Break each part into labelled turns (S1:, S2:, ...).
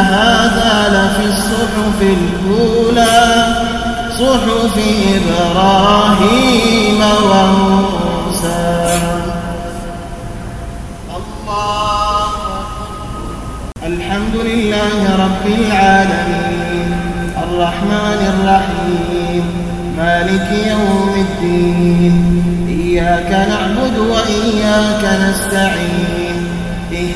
S1: هذا لفي الصحف الأولى صحف إبراهيم وموسى. الله الحمد لله رب العالمين الرحمن الرحيم مالك يوم الدين إياك نعبد وإياك نستعين.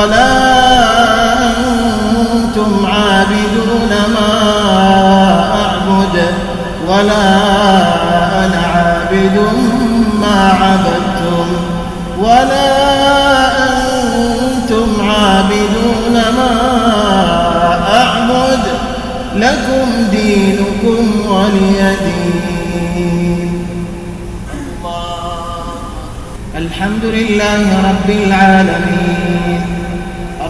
S1: ولا أنتم عابدون ما أعبد ولا أنا عابد ما عبدتم ولا أنتم عابدون ما أعبد لكم دينكم ولي دين. الحمد لله رب العالمين.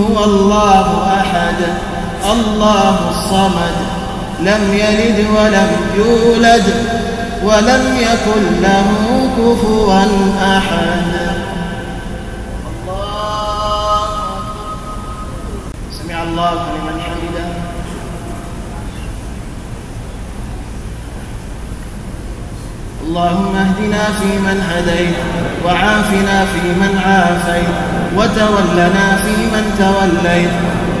S1: هو الله أحد الله الصمد. لم يلد ولم يولد ولم يكن له كفوا أحد. الله سمع الله لمن حمده. اللهم اهدنا فيمن هديت وعافنا فيمن عافيت. وتولنا فيمن توليت.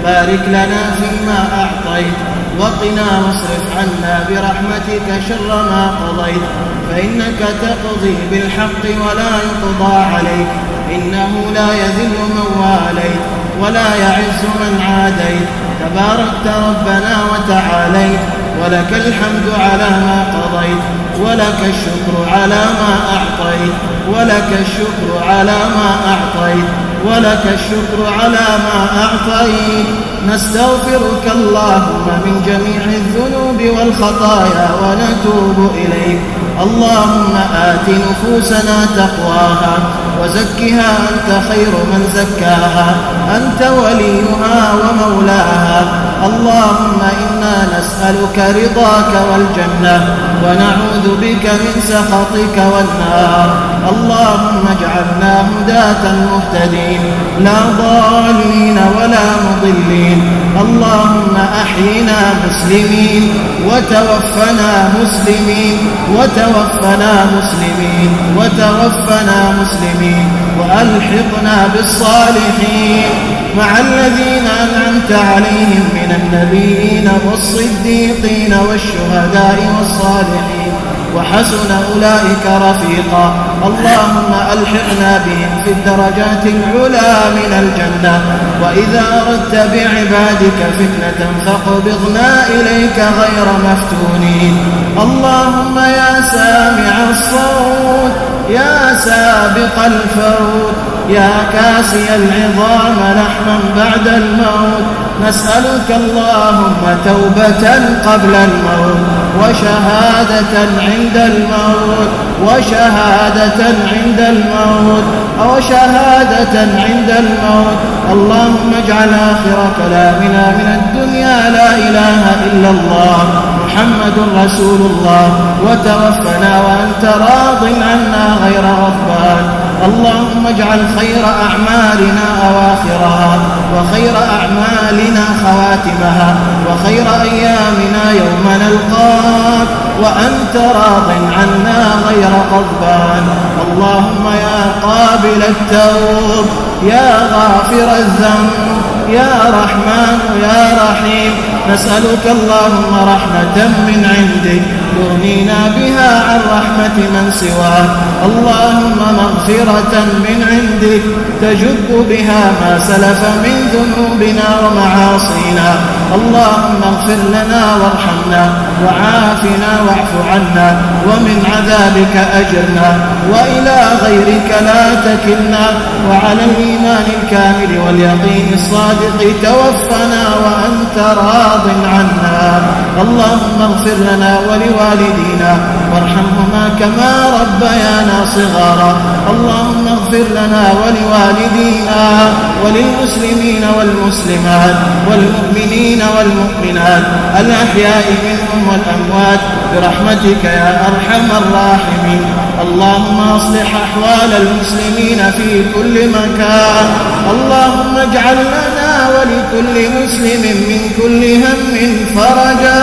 S1: بارك لنا فيما أعطيت. وقنا واصرف عنا برحمتك شر ما قضيت. فإنك تقضي بالحق ولا يقضى عليك. إنه لا يذل من واليت ولا يعز من عاديت. تباركت ربنا وتعاليت. ولك الحمد على ما قضيت. ولك الشكر على ما أعطيت. ولك الشكر على ما أعطيت. ولك الشكر على ما أعطيت. نستغفرك اللهم من جميع الذنوب والخطايا ونتوب إليك. اللهم آت نفوسنا تقواها وزكها أنت خير من زكاها. أنت وليها ومولاها. اللهم إنا نسألك رضاك والجنة. ونعوذ بك من سخطك والنار. اللهم اجعلنا هداة مهتدين لا ضالين ولا مضلين. اللهم أحينا مسلمين وتوفنا مسلمين وتوفنا مسلمين وتوفنا مسلمين. وألحقنا بالصالحين. مع الذين أنعمت عليهم من النبيين والصديقين والشهداء والصالحين وحسن أولئك رفيقا. اللهم ألحقنا بهم في الدرجات العلى من الجنة. وإذا أردت بعبادك فتنة فاقبضنا إليك غير مفتونين. اللهم يا سامع الصوت يا سابق الفوت. يا كاسي العظام لحما بعد الموت نسألك اللهم توبة قبل الموت وشهادة عند الموت وشهادة عند الموت أو شهادة عند الموت. اللهم اجعل آخر كلامنا من الدنيا لا إله إلا الله محمد رسول الله. وتوفنا وأنت راض عنا غير غضبان اللهم اجعل خير أعمالنا أواخرها وخير أعمالنا خواتمها وخير أيامنا يوم نلقاك وأنت راض عنا غير غضبان اللهم يا قابل التوب يا غافر الذنب يا رحمن يا رحيم نسألك اللهم رحمة من عندك يغنينا بها عن رحمة من سواك. اللهم مغفرة من عندك تجب بها ما سلف من ذنوبنا ومعاصينا. اللهم اغفر لنا وارحمنا وعافنا واعف عنا ومن عذابك أجرنا. وإلى غيرك لا تكلنا وعلى الإيمان الكامل واليقين الصادق توفنا وأنت راض عنا. اللهم اغفر لنا ولوالدينا. وارحمهما كما ربيانا صغارا. اللهم اغفر لنا ولوالدينا وللمسلمين والمسلمات والمؤمنين والمؤمنات الأحياء منهم والأموات برحمتك يا أرحم الراحمين. اللهم اصلح أحوال المسلمين في كل مكان. اللهم اجعل لنا ولكل مسلم من كل هم فرجا.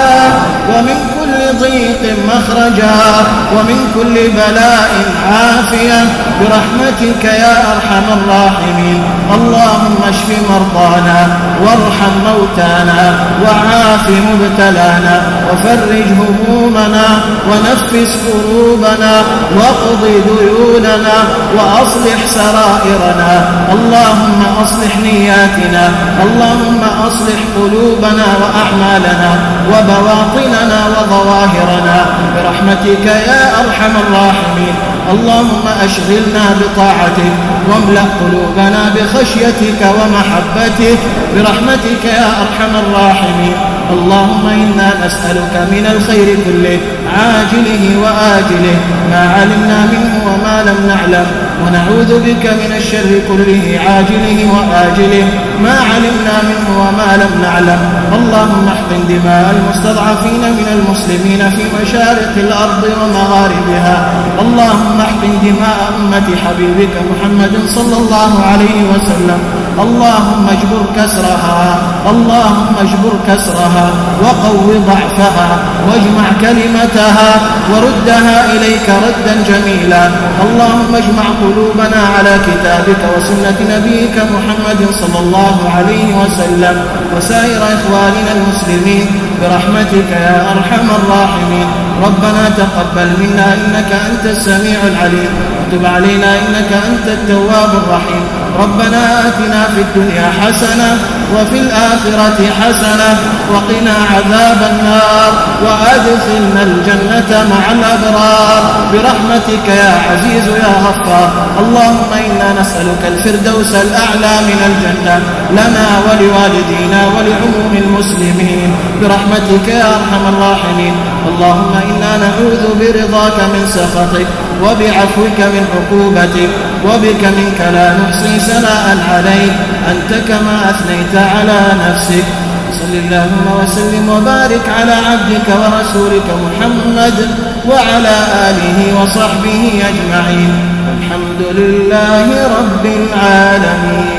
S1: ومن كل ضيق مخرجا ومن كل بلاء عافية برحمتك يا أرحم الراحمين. اللهم اشف مرضانا وارحم موتانا وعاف مبتلانا وفرج همومنا ونفس كروبنا واقض ديوننا وأصلح سرائرنا. اللهم أصلح نياتنا. اللهم أصلح قلوبنا وأعمالنا وبواطننا وظواهرنا برحمتك يا أرحم الراحمين. اللهم أشغلنا بطاعتك واملأ قلوبنا بخشيتك ومحبتك برحمتك يا أرحم الراحمين. اللهم إنا نسألك من الخير كله عاجله وآجله ما علمنا منه وما لم نعلم ونعوذ بك من الشر كله عاجله وآجله ما علمنا منه وما لم نعلم اللهم احقن دماء المستضعفين من المسلمين في مشارق الأرض ومغاربها اللهم احقن دماء أمة حبيبك محمد صلى الله عليه وسلم اللهم اجبر كسرها اللهم اجبر كسرها وقو ضعفها واجمع كلمتها وردها إليك ردا جميلا. اللهم اجمع قلوبنا على كتابك وسنة نبيك محمد صلى الله عليه وسلم وسائر إخواننا المسلمين برحمتك يا أرحم الراحمين. ربنا تقبل منا إنك أنت السميع العليم وتب علينا إنك أنت التواب الرحيم ربنا آتنا في الدنيا حسنة وفي الآخرة حسنة وقنا عذاب النار وأدخلنا الجنة مع الأبرار برحمتك يا عزيز يا غفار اللهم إنا نسألك الفردوس الأعلى من الجنة لنا ولوالدينا ولعموم المسلمين برحمتك يا أرحم الراحمين اللهم إنا نعوذ برضاك من سخطك وبعفوك من عقوبتك وبك منك لا نحصي سناء عليك. أنت كما أثنيت على نفسك. صل اللهم وسلم وبارك على عبدك ورسولك محمد وعلى آله وصحبه أجمعين. الحمد لله رب العالمين.